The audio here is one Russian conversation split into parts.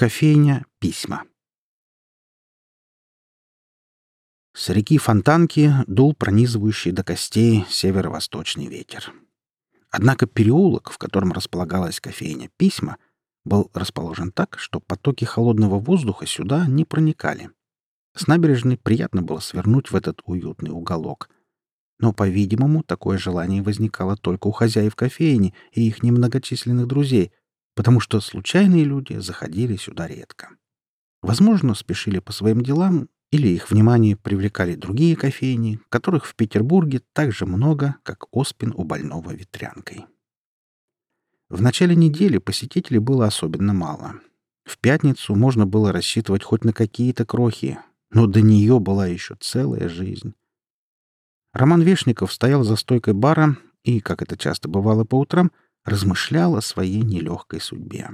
Кофейня «Письма». С реки Фонтанки дул пронизывающий до костей северо-восточный ветер. Однако переулок, в котором располагалась кофейня «Письма», был расположен так, что потоки холодного воздуха сюда не проникали. С набережной приятно было свернуть в этот уютный уголок. Но, по-видимому, такое желание возникало только у хозяев кофейни и их немногочисленных друзей, потому что случайные люди заходили сюда редко. Возможно, спешили по своим делам или их внимание привлекали другие кофейни, которых в Петербурге так же много, как оспин у больного ветрянкой. В начале недели посетителей было особенно мало. В пятницу можно было рассчитывать хоть на какие-то крохи, но до нее была еще целая жизнь. Роман Вешников стоял за стойкой бара и, как это часто бывало по утрам, размышлял о своей нелегкой судьбе.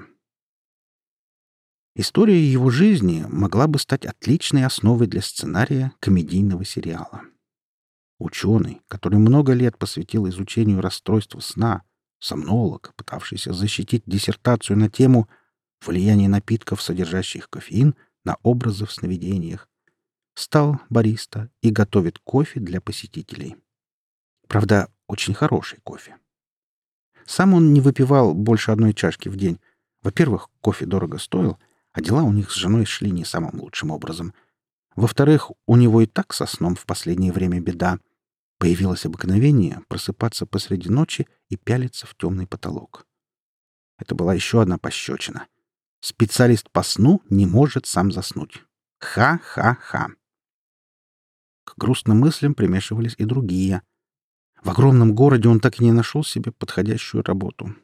История его жизни могла бы стать отличной основой для сценария комедийного сериала. Ученый, который много лет посвятил изучению расстройства сна, сомнолог, пытавшийся защитить диссертацию на тему влияния напитков, содержащих кофеин, на образы в сновидениях, стал бариста и готовит кофе для посетителей. Правда, очень хороший кофе. Сам он не выпивал больше одной чашки в день. Во-первых, кофе дорого стоил, а дела у них с женой шли не самым лучшим образом. Во-вторых, у него и так со сном в последнее время беда. Появилось обыкновение просыпаться посреди ночи и пялиться в темный потолок. Это была еще одна пощечина. Специалист по сну не может сам заснуть. Ха-ха-ха. К грустным мыслям примешивались и другие — в огромном городе он так и не нашел себе подходящую работу.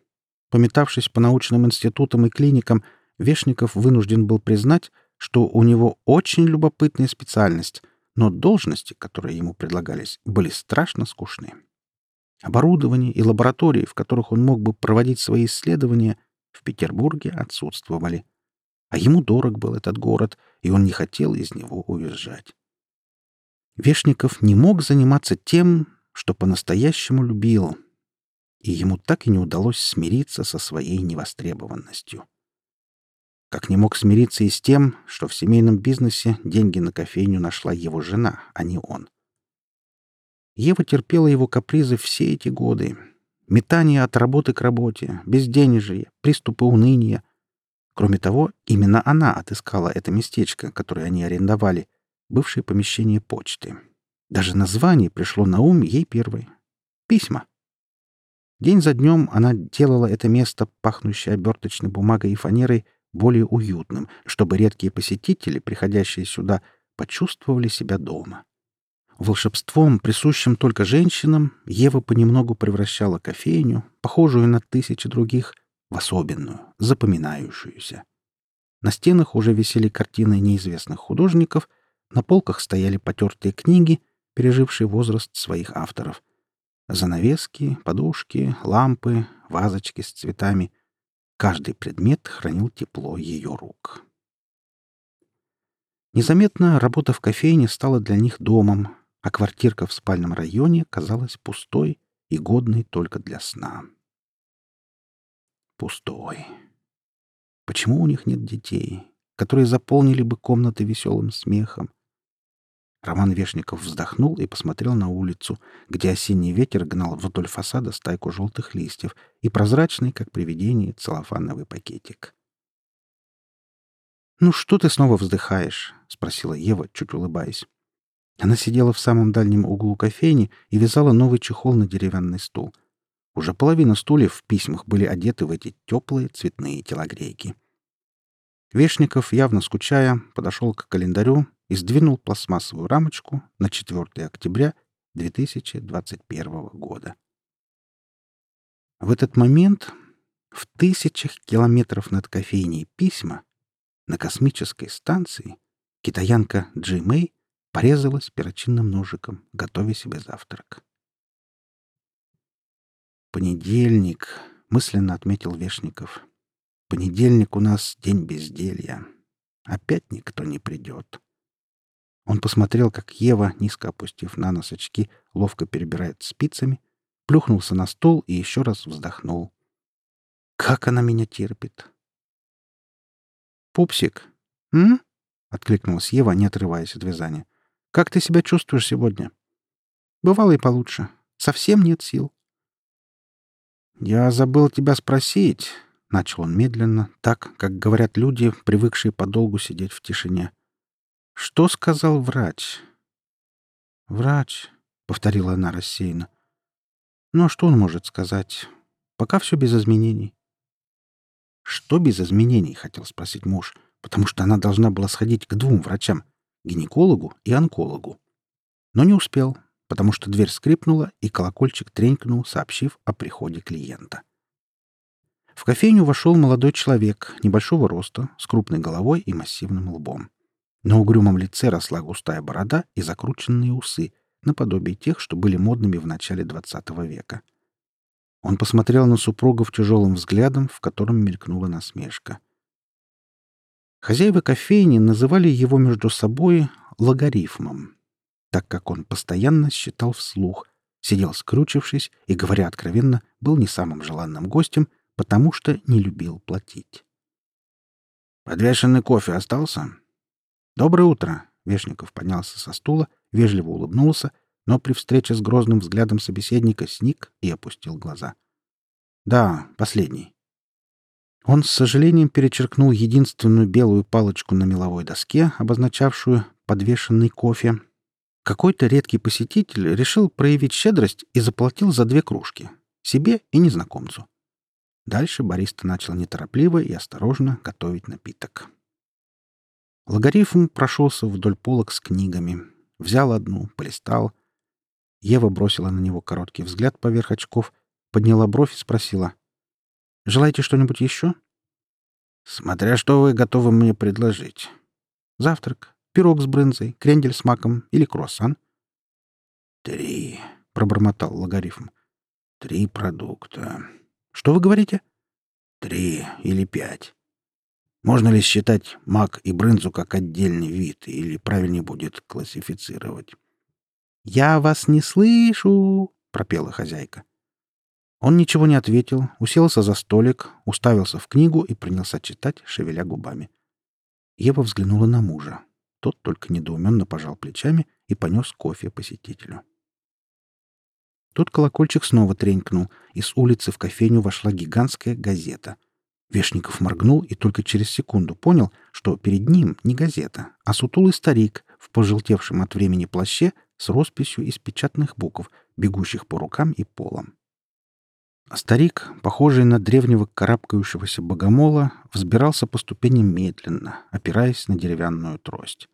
Пометавшись по научным институтам и клиникам, Вешников вынужден был признать, что у него очень любопытная специальность, но должности, которые ему предлагались, были страшно скучные. Оборудование и лаборатории, в которых он мог бы проводить свои исследования, в Петербурге отсутствовали. А ему дорог был этот город, и он не хотел из него уезжать. Вешников не мог заниматься тем, что по-настоящему любил, и ему так и не удалось смириться со своей невостребованностью. Как не мог смириться и с тем, что в семейном бизнесе деньги на кофейню нашла его жена, а не он. Ева терпела его капризы все эти годы. Метание от работы к работе, безденежье, приступы уныния. Кроме того, именно она отыскала это местечко, которое они арендовали, бывшее помещение почты. Даже название пришло на ум ей первой. Письма. День за днем она делала это место, пахнущее оберточной бумагой и фанерой, более уютным, чтобы редкие посетители, приходящие сюда, почувствовали себя дома. Волшебством, присущим только женщинам, Ева понемногу превращала кофейню, похожую на тысячи других, в особенную, запоминающуюся. На стенах уже висели картины неизвестных художников, на полках стояли потертые книги, переживший возраст своих авторов. Занавески, подушки, лампы, вазочки с цветами. Каждый предмет хранил тепло ее рук. Незаметно работа в кофейне стала для них домом, а квартирка в спальном районе казалась пустой и годной только для сна. Пустой. Почему у них нет детей, которые заполнили бы комнаты веселым смехом, Роман Вешников вздохнул и посмотрел на улицу, где осенний ветер гнал вдоль фасада стайку желтых листьев и прозрачный, как привидение, целлофановый пакетик. «Ну что ты снова вздыхаешь?» — спросила Ева, чуть улыбаясь. Она сидела в самом дальнем углу кофейни и вязала новый чехол на деревянный стул. Уже половина стульев в письмах были одеты в эти теплые цветные телогрейки. Вешников, явно скучая, подошел к календарю и сдвинул пластмассовую рамочку на 4 октября 2021 года. В этот момент в тысячах километров над кофейней письма на космической станции китаянка Джи Мэй порезалась перочинным ножиком, готовя себе завтрак. «Понедельник», — мысленно отметил Вешников. «Понедельник у нас день безделья. Опять никто не придет». Он посмотрел, как Ева, низко опустив на нос очки, ловко перебирает спицами, плюхнулся на стол и еще раз вздохнул. «Как она меня терпит!» «Пупсик!» «М?» — откликнулась Ева, не отрываясь от вязания. «Как ты себя чувствуешь сегодня?» «Бывало и получше. Совсем нет сил». «Я забыл тебя спросить», — начал он медленно, так, как говорят люди, привыкшие подолгу сидеть в тишине. «Что сказал врач?» «Врач», — повторила она рассеянно. «Ну а что он может сказать? Пока все без изменений». «Что без изменений?» — хотел спросить муж, потому что она должна была сходить к двум врачам — гинекологу и онкологу. Но не успел, потому что дверь скрипнула, и колокольчик тренькнул, сообщив о приходе клиента. В кофейню вошел молодой человек, небольшого роста, с крупной головой и массивным лбом. На угрюмом лице росла густая борода и закрученные усы, наподобие тех, что были модными в начале XX века. Он посмотрел на супругов тяжелым взглядом, в котором мелькнула насмешка. Хозяева кофейни называли его между собой логарифмом, так как он постоянно считал вслух, сидел скручившись и, говоря откровенно, был не самым желанным гостем, потому что не любил платить. «Подвешенный кофе остался?» «Доброе утро!» — Вешников поднялся со стула, вежливо улыбнулся но при встрече с грозным взглядом собеседника сник и опустил глаза. «Да, последний». Он с сожалением перечеркнул единственную белую палочку на меловой доске, обозначавшую подвешенный кофе. Какой-то редкий посетитель решил проявить щедрость и заплатил за две кружки — себе и незнакомцу. Дальше бариста начал неторопливо и осторожно готовить напиток. Логарифм прошелся вдоль полок с книгами. Взял одну, полистал, Ева бросила на него короткий взгляд поверх очков, подняла бровь и спросила. «Желаете что-нибудь еще?» «Смотря что вы готовы мне предложить. Завтрак, пирог с брынзой, крендель с маком или круассан?» «Три», — пробормотал логарифм. «Три продукта». «Что вы говорите?» «Три или пять. Можно ли считать мак и брынзу как отдельный вид, или правильнее будет классифицировать?» «Я вас не слышу!» — пропела хозяйка. Он ничего не ответил, уселся за столик, уставился в книгу и принялся читать, шевеля губами. Ева взглянула на мужа. Тот только недоуменно пожал плечами и понес кофе посетителю. Тут колокольчик снова тренькнул, и с улицы в кофейню вошла гигантская газета. Вешников моргнул и только через секунду понял, что перед ним не газета, а сутулый старик в пожелтевшем от времени плаще с росписью из печатных букв, бегущих по рукам и полам. Старик, похожий на древнего карабкающегося богомола, взбирался по ступеням медленно, опираясь на деревянную трость.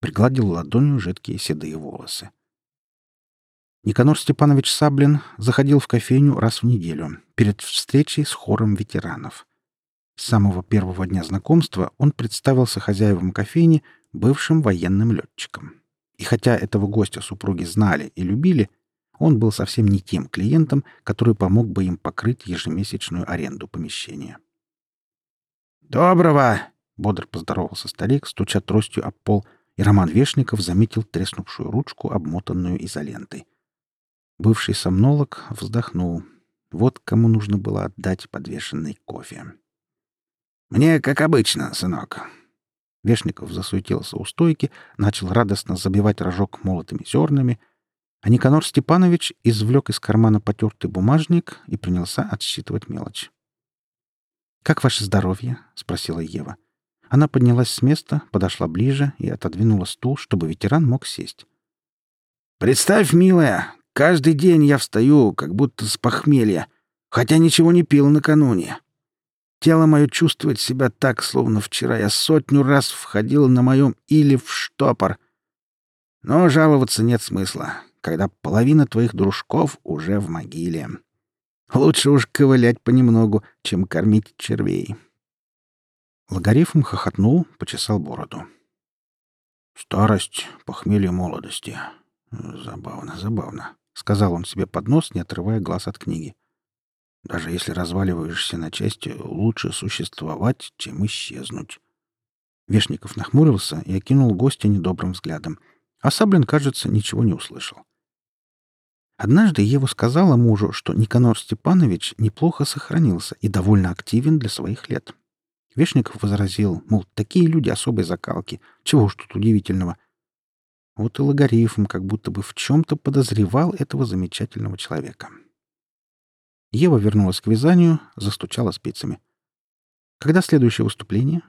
Пригладил ладонью жидкие седые волосы. Никанор Степанович Саблин заходил в кофейню раз в неделю, перед встречей с хором ветеранов. С самого первого дня знакомства он представился хозяевам кофейни бывшим военным летчиком. И хотя этого гостя супруги знали и любили, он был совсем не тем клиентом, который помог бы им покрыть ежемесячную аренду помещения. «Доброго!» — бодро поздоровался старик, стуча тростью об пол, и Роман Вешников заметил треснувшую ручку, обмотанную изолентой. Бывший сомнолог вздохнул. Вот кому нужно было отдать подвешенный кофе. «Мне как обычно, сынок. Вешников засуетился у стойки, начал радостно забивать рожок молотыми зернами, а Никанор Степанович извлек из кармана потертый бумажник и принялся отсчитывать мелочь. «Как ваше здоровье?» — спросила Ева. Она поднялась с места, подошла ближе и отодвинула стул, чтобы ветеран мог сесть. «Представь, милая, каждый день я встаю, как будто с похмелья, хотя ничего не пил накануне. Тело мое чувствует себя так, словно вчера я сотню раз входил на моем или в штопор. Но жаловаться нет смысла, когда половина твоих дружков уже в могиле. Лучше уж ковылять понемногу, чем кормить червей. Логарифм хохотнул, почесал бороду. «Старость, похмелье молодости. Забавно, забавно», — сказал он себе под нос, не отрывая глаз от книги. Даже если разваливаешься на части, лучше существовать, чем исчезнуть. Вешников нахмурился и окинул гостя недобрым взглядом. А Саблин, кажется, ничего не услышал. Однажды Ева сказала мужу, что Никанор Степанович неплохо сохранился и довольно активен для своих лет. Вешников возразил, мол, такие люди особой закалки. Чего уж тут удивительного. Вот и логарифм как будто бы в чем-то подозревал этого замечательного человека. Ева вернулась к вязанию, застучала спицами. Когда следующее выступление?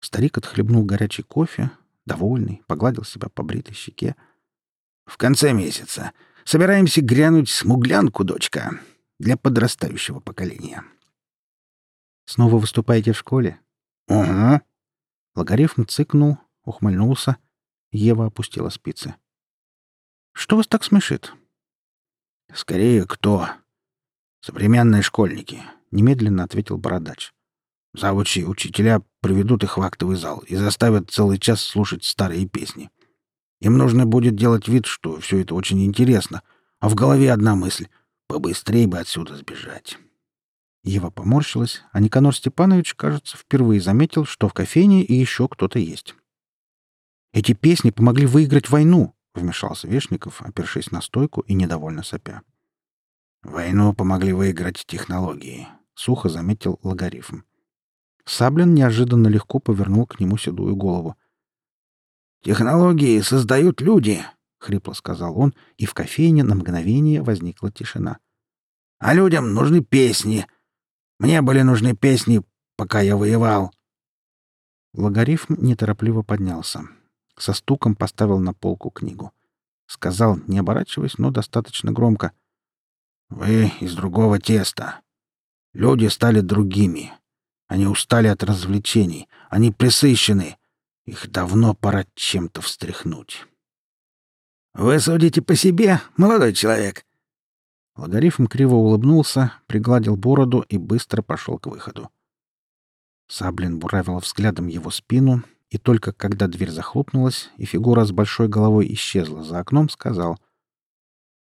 Старик отхлебнул горячий кофе, довольный, погладил себя по бритой щеке. «В конце месяца. Собираемся грянуть смуглянку, дочка, для подрастающего поколения». «Снова выступаете в школе?» «Угу». Логарифм цыкнул, ухмыльнулся. Ева опустила спицы. «Что вас так смешит?» «Скорее, кто?» «Современные школьники», — немедленно ответил Бородач. «Завучи, учителя приведут их в актовый зал и заставят целый час слушать старые песни. Им нужно будет делать вид, что все это очень интересно, а в голове одна мысль — побыстрее бы отсюда сбежать». Ева поморщилась, а Никанор Степанович, кажется, впервые заметил, что в кофейне и еще кто-то есть. «Эти песни помогли выиграть войну», — вмешался Вешников, опершись на стойку и недовольно сопя. «Войну помогли выиграть технологии», — сухо заметил логарифм. Саблин неожиданно легко повернул к нему седую голову. «Технологии создают люди», — хрипло сказал он, и в кофейне на мгновение возникла тишина. «А людям нужны песни, мне были нужны песни, пока я воевал. Логарифм неторопливо поднялся. Со стуком поставил на полку книгу. Сказал, не оборачиваясь, но достаточно громко. «Вы из другого теста. Люди стали другими. Они устали от развлечений. Они присыщены. Их давно пора чем-то встряхнуть». «Вы судите по себе, молодой человек?» Логарифм криво улыбнулся, пригладил бороду и быстро пошел к выходу. Саблин буравил взглядом его спину, и только когда дверь захлопнулась и фигура с большой головой исчезла за окном, сказал.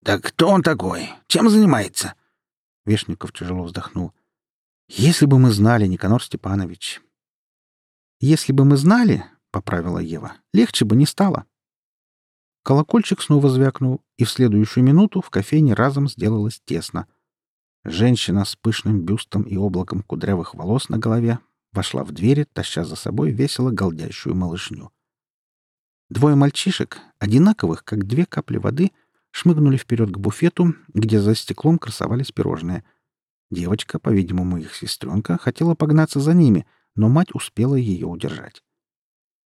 «Да кто он такой? Чем занимается?» Вешников тяжело вздохнул. «Если бы мы знали, Никанор Степанович...» «Если бы мы знали, — поправила Ева, — легче бы не стало». Колокольчик снова звякнул, и в следующую минуту в кофейне разом сделалось тесно. Женщина с пышным бюстом и облаком кудрявых волос на голове вошла в двери, таща за собой весело голдящую малышню. Двое мальчишек, одинаковых, как две капли воды, шмыгнули вперед к буфету, где за стеклом красовались пирожные. Девочка, по-видимому, их сестренка, хотела погнаться за ними, но мать успела ее удержать.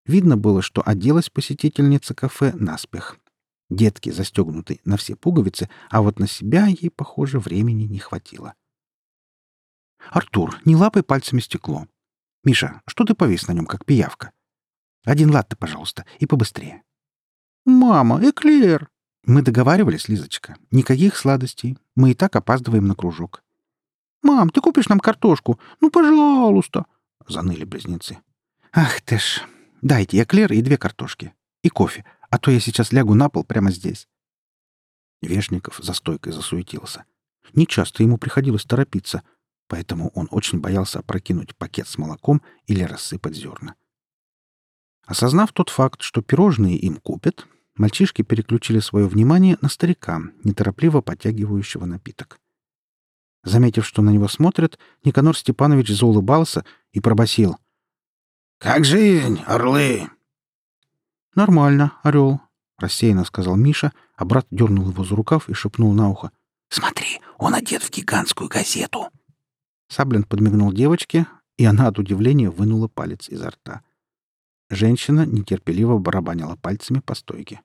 Видно было, что оделась посетительница кафе наспех. Детки застегнуты на все пуговицы, а вот на себя ей, похоже, времени не хватило. «Артур, не лапай пальцами стекло. Миша, что ты повис на нем, как пиявка? Один латте, пожалуйста, и побыстрее». «Мама, эклер!» «Мы договаривались, Лизочка. Никаких сладостей. Мы и так опаздываем на кружок». «Мам, ты купишь нам картошку? Ну, пожалуйста!» — заныли близнецы. «Ах ты ж!» Дайте эклер и две картошки. И кофе, а то я сейчас лягу на пол прямо здесь». Вешников за стойкой засуетился. Нечасто ему приходилось торопиться, поэтому он очень боялся опрокинуть пакет с молоком или рассыпать зерна. Осознав тот факт, что пирожные им купят, мальчишки переключили свое внимание на старика, неторопливо подтягивающего напиток. Заметив, что на него смотрят, Никанор Степанович заулыбался и пробасил — «Как жизнь, орлы?» «Нормально, орел», — рассеянно сказал Миша, а брат дернул его за рукав и шепнул на ухо. «Смотри, он одет в гигантскую газету». Саблин подмигнул девочке, и она от удивления вынула палец изо рта. Женщина нетерпеливо барабанила пальцами по стойке.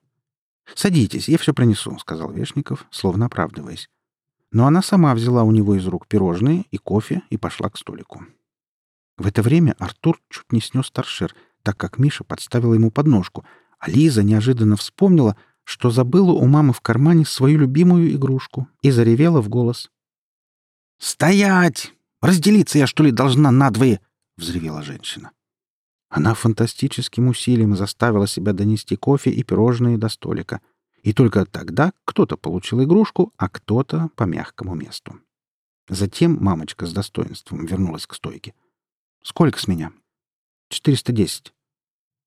«Садитесь, я все принесу», — сказал Вешников, словно оправдываясь. Но она сама взяла у него из рук пирожные и кофе и пошла к столику. В это время Артур чуть не снес торшер, так как Миша подставил ему подножку, а Лиза неожиданно вспомнила, что забыла у мамы в кармане свою любимую игрушку и заревела в голос. «Стоять! Разделиться я, что ли, должна надвое?» — взревела женщина. Она фантастическим усилием заставила себя донести кофе и пирожные до столика. И только тогда кто-то получил игрушку, а кто-то — по мягкому месту. Затем мамочка с достоинством вернулась к стойке. «Сколько с меня?» «Четыреста десять».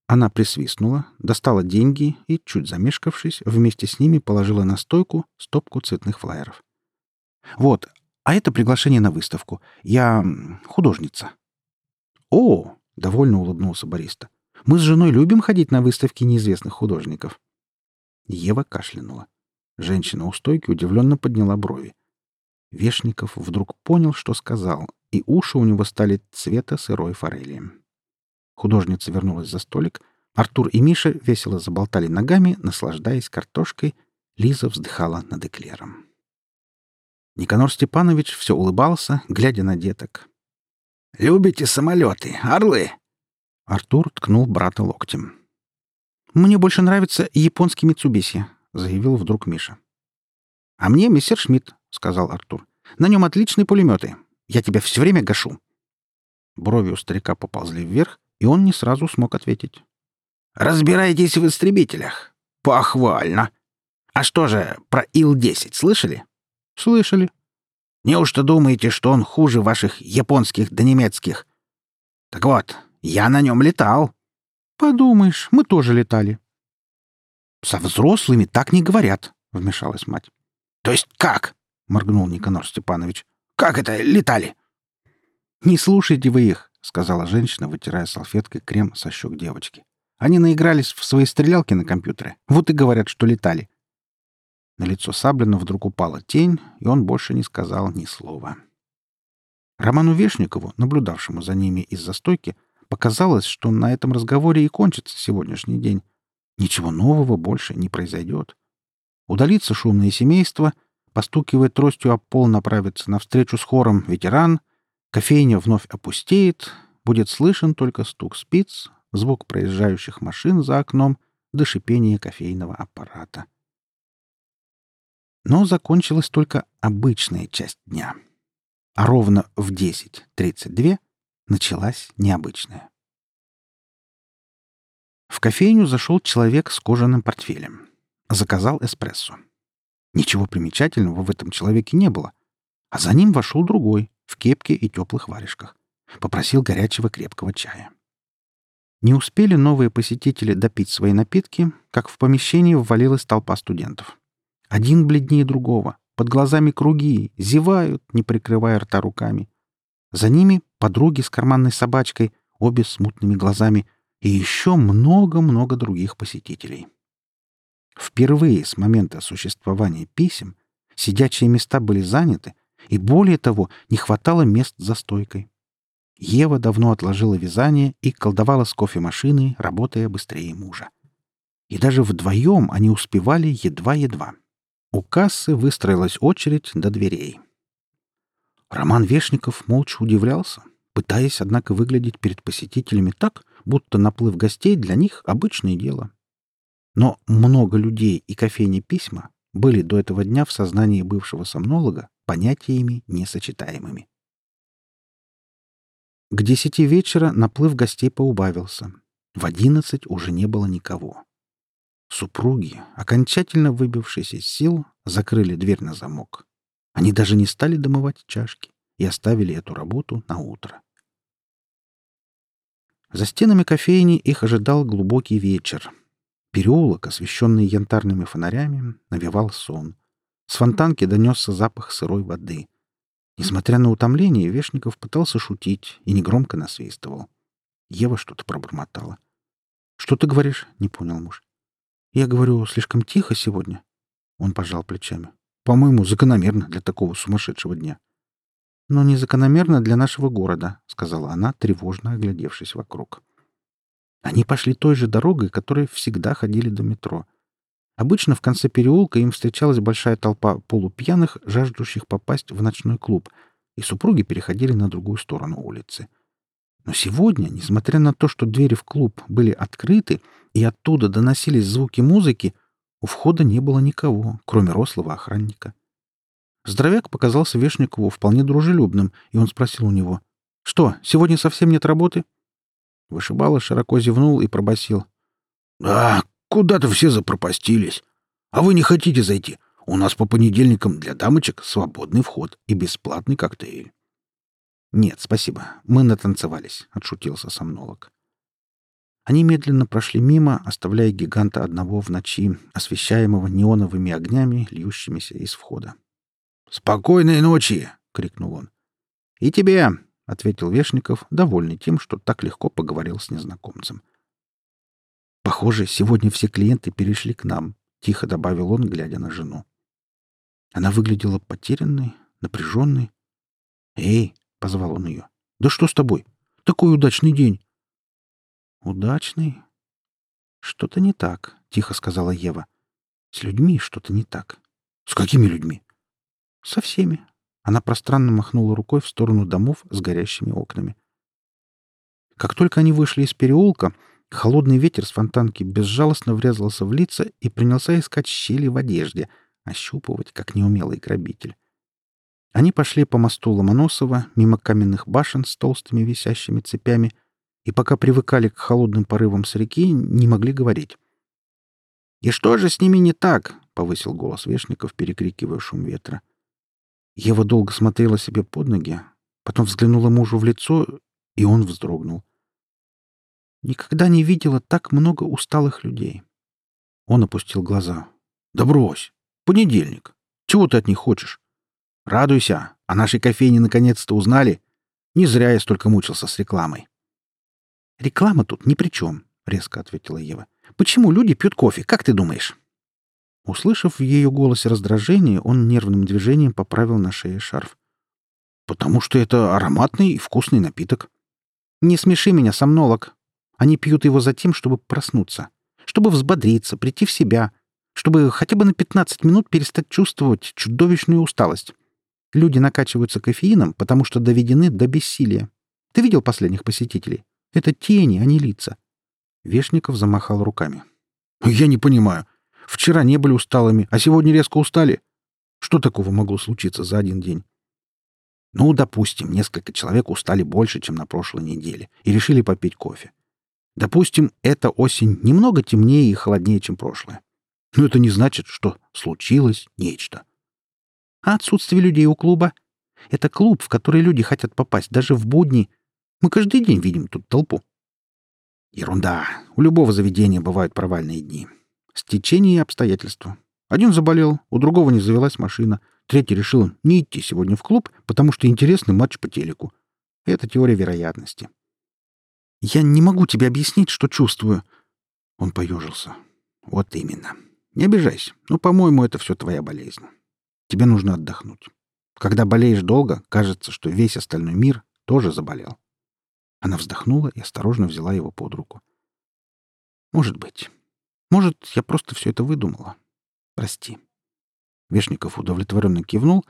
Она присвистнула, достала деньги и, чуть замешкавшись, вместе с ними положила на стойку стопку цветных флаеров. «Вот, а это приглашение на выставку. Я художница». «О!» — довольно улыбнулся бариста. «Мы с женой любим ходить на выставки неизвестных художников». Ева кашлянула. Женщина у стойки удивленно подняла брови. Вешников вдруг понял, что сказал, и уши у него стали цвета сырой форели. Художница вернулась за столик. Артур и Миша весело заболтали ногами, наслаждаясь картошкой. Лиза вздыхала над эклером. Никанор Степанович все улыбался, глядя на деток. «Любите самолеты, орлы?» Артур ткнул брата локтем. «Мне больше нравится японский Митсубиси», — заявил вдруг Миша. «А мне мистер Шмидт», — сказал Артур. «На нем отличные пулеметы. Я тебя все время гашу». Брови у старика поползли вверх, и он не сразу смог ответить. «Разбираетесь в истребителях? Похвально! А что же, про Ил-10 слышали?» «Слышали». «Неужто думаете, что он хуже ваших японских да немецких?» «Так вот, я на нем летал». «Подумаешь, мы тоже летали». «Со взрослыми так не говорят», — вмешалась мать. «То есть как?» — моргнул Никанор Степанович. «Как это летали?» «Не слушайте вы их», — сказала женщина, вытирая салфеткой крем со щек девочки. «Они наигрались в свои стрелялки на компьютере. Вот и говорят, что летали». На лицо Саблина вдруг упала тень, и он больше не сказал ни слова. Роману Вешникову, наблюдавшему за ними из-за стойки, показалось, что на этом разговоре и кончится сегодняшний день. Ничего нового больше не произойдет. Удалится шумное семейство, постукивая тростью об пол, направится навстречу с хором ветеран, кофейня вновь опустеет, будет слышен только стук спиц, звук проезжающих машин за окном до шипения кофейного аппарата. Но закончилась только обычная часть дня. А ровно в 10.32 началась необычная. В кофейню зашел человек с кожаным портфелем. Заказал эспрессо. Ничего примечательного в этом человеке не было. А за ним вошел другой, в кепке и теплых варежках. Попросил горячего крепкого чая. Не успели новые посетители допить свои напитки, как в помещении ввалилась толпа студентов. Один бледнее другого, под глазами круги, зевают, не прикрывая рта руками. За ними подруги с карманной собачкой, обе с мутными глазами, и еще много-много других посетителей. Впервые с момента существования писем сидячие места были заняты, и более того, не хватало мест за стойкой. Ева давно отложила вязание и колдовала с кофемашиной, работая быстрее мужа. И даже вдвоем они успевали едва-едва. У кассы выстроилась очередь до дверей. Роман Вешников молча удивлялся, пытаясь, однако, выглядеть перед посетителями так, будто наплыв гостей для них — обычное дело. Но много людей и кофейни письма были до этого дня в сознании бывшего сомнолога понятиями несочетаемыми. К десяти вечера наплыв гостей поубавился. В одиннадцать уже не было никого. Супруги, окончательно выбившись из сил, закрыли дверь на замок. Они даже не стали домывать чашки и оставили эту работу на утро. За стенами кофейни их ожидал глубокий вечер, Переулок, освещенный янтарными фонарями, навевал сон. С фонтанки донесся запах сырой воды. Несмотря на утомление, Вешников пытался шутить и негромко насвистывал. Ева что-то пробормотала. «Что ты говоришь?» — не понял муж. «Я говорю, слишком тихо сегодня». Он пожал плечами. «По-моему, закономерно для такого сумасшедшего дня». «Но не закономерно для нашего города», — сказала она, тревожно оглядевшись вокруг. Они пошли той же дорогой, которой всегда ходили до метро. Обычно в конце переулка им встречалась большая толпа полупьяных, жаждущих попасть в ночной клуб, и супруги переходили на другую сторону улицы. Но сегодня, несмотря на то, что двери в клуб были открыты и оттуда доносились звуки музыки, у входа не было никого, кроме рослого охранника. Здоровяк показался Вешникову вполне дружелюбным, и он спросил у него, «Что, сегодня совсем нет работы?» Вышибало широко зевнул и пробасил. «А, куда-то все запропастились. А вы не хотите зайти? У нас по понедельникам для дамочек свободный вход и бесплатный коктейль». «Нет, спасибо. Мы натанцевались», — отшутился сомнолог. Они медленно прошли мимо, оставляя гиганта одного в ночи, освещаемого неоновыми огнями, льющимися из входа. «Спокойной ночи!» — крикнул он. «И тебе!» ответил Вешников, довольный тем, что так легко поговорил с незнакомцем. «Похоже, сегодня все клиенты перешли к нам», — тихо добавил он, глядя на жену. Она выглядела потерянной, напряженной. «Эй!» — позвал он ее. «Да что с тобой? Такой удачный день!» «Удачный? Что-то не так», — тихо сказала Ева. «С людьми что-то не так». «С какими людьми?» «Со всеми». Она пространно махнула рукой в сторону домов с горящими окнами. Как только они вышли из переулка, холодный ветер с фонтанки безжалостно врезался в лица и принялся искать щели в одежде, ощупывать, как неумелый грабитель. Они пошли по мосту Ломоносова, мимо каменных башен с толстыми висящими цепями, и пока привыкали к холодным порывам с реки, не могли говорить. «И что же с ними не так?» — повысил голос Вешников, перекрикивая шум ветра. Ева долго смотрела себе под ноги, потом взглянула мужу в лицо, и он вздрогнул. Никогда не видела так много усталых людей. Он опустил глаза. «Да брось! Понедельник! Чего ты от них хочешь? Радуйся! О нашей кофейне наконец-то узнали. Не зря я столько мучился с рекламой». «Реклама тут ни при чем», — резко ответила Ева. «Почему люди пьют кофе, как ты думаешь?» Услышав в ее голосе раздражение, он нервным движением поправил на шее шарф. «Потому что это ароматный и вкусный напиток». «Не смеши меня, сомнолог. Они пьют его за тем, чтобы проснуться, чтобы взбодриться, прийти в себя, чтобы хотя бы на 15 минут перестать чувствовать чудовищную усталость. Люди накачиваются кофеином, потому что доведены до бессилия. Ты видел последних посетителей? Это тени, а не лица». Вешников замахал руками. «Я не понимаю. Вчера не были усталыми, а сегодня резко устали. Что такого могло случиться за один день? Ну, допустим, несколько человек устали больше, чем на прошлой неделе, и решили попить кофе. Допустим, эта осень немного темнее и холоднее, чем прошлая. Но это не значит, что случилось нечто. А отсутствие людей у клуба — это клуб, в который люди хотят попасть даже в будни. Мы каждый день видим тут толпу. Ерунда. У любого заведения бывают провальные дни. Стечение обстоятельства. Один заболел, у другого не завелась машина, третий решил не идти сегодня в клуб, потому что интересный матч по телеку. Это теория вероятности. «Я не могу тебе объяснить, что чувствую». Он поежился. «Вот именно. Не обижайся, но, по-моему, это все твоя болезнь. Тебе нужно отдохнуть. Когда болеешь долго, кажется, что весь остальной мир тоже заболел». Она вздохнула и осторожно взяла его под руку. «Может быть. Может, я просто все это выдумала. Прости. Вешников удовлетворенно кивнул,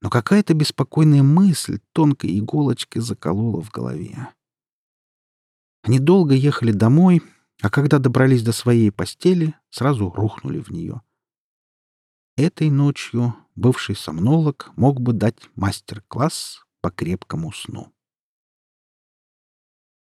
но какая-то беспокойная мысль тонкой иголочкой заколола в голове. Они долго ехали домой, а когда добрались до своей постели, сразу рухнули в нее. Этой ночью бывший сомнолог мог бы дать мастер-класс по крепкому сну.